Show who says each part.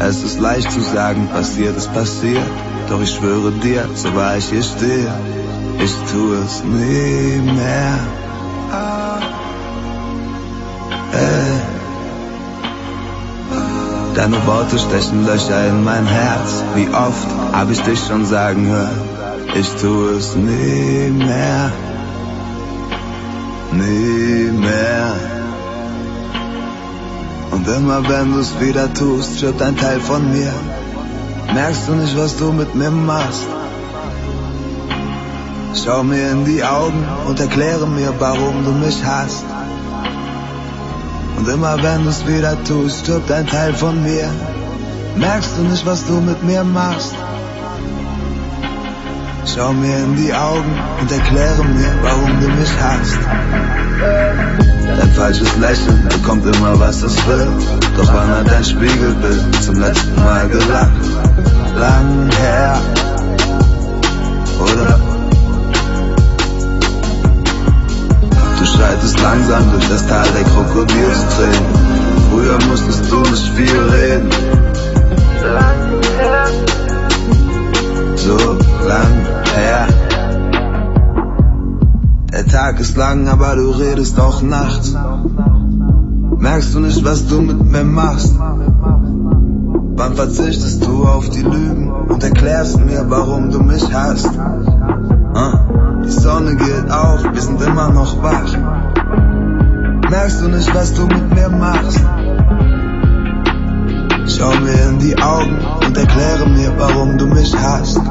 Speaker 1: es ist leicht zu sagen, passiert ist passiert. Doch ich schwöre dir, so wahr ich hier stehe, ich tu es nie mehr. Ey. Deine Worte stechen Löcher in mein Herz. Wie oft hab ich dich schon sagen hören, ich tu es nie mehr. Nie immer wenn du's wieder tust, stirbt ein Teil von mir. Merkst du nicht, was du mit mir machst? Schau mir in die Augen und erkläre mir, warum du mich hast. Und immer wenn du's wieder tust, stirbt ein Teil von mir. Merkst du nicht, was du mit mir machst? Schau mir in die Augen und erkläre mir, warum du mich hasst. Falsches Lächeln bekommt immer, was es will. Doch wann hat dein Spiegelbild zum letzten Mal gelacht? Lang her, oder? Du schreitest langsam durch das Tal der Krokodilstränen. Früher musstest du nicht viel reden. Tag ist lang, aber du redest auch nachts. Merkst du nicht, was du mit mir machst? Wann verzichtest du auf die Lügen und erklärst mir, warum du mich hast? Ah. Die Sonne geht auf, wir sind immer noch wach. Merkst du nicht, was du mit mir machst? Schau mir in die Augen und erkläre mir, warum du mich hast.